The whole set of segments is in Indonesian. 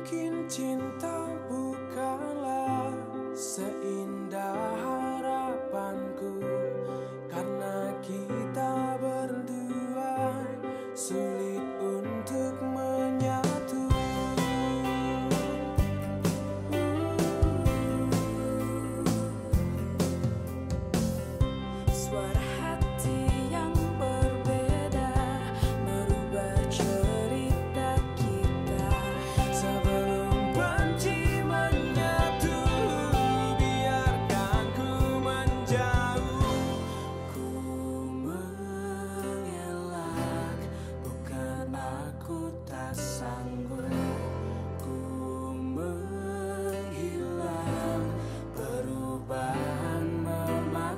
Mungkin cinta bukanlah seindah harapanku. Karena kita berdua sulit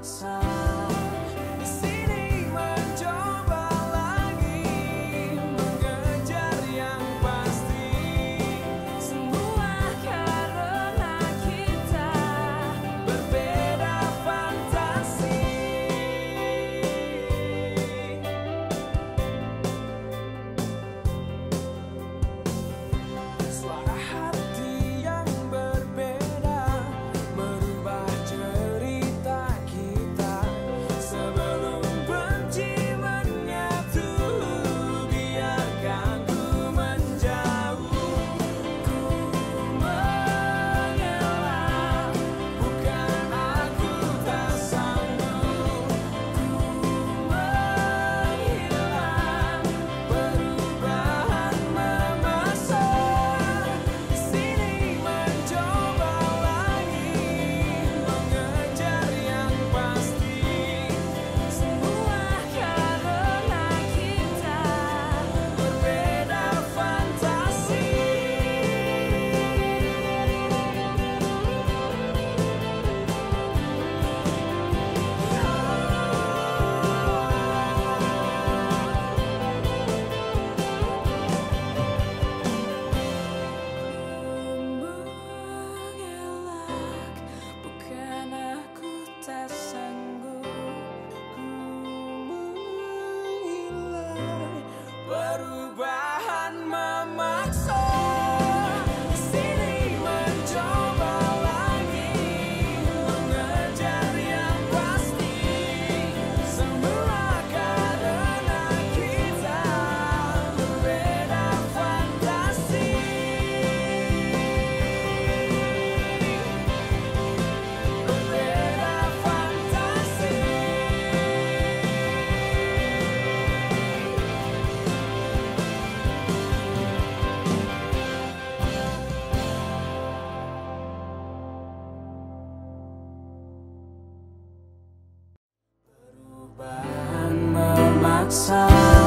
outside. outside.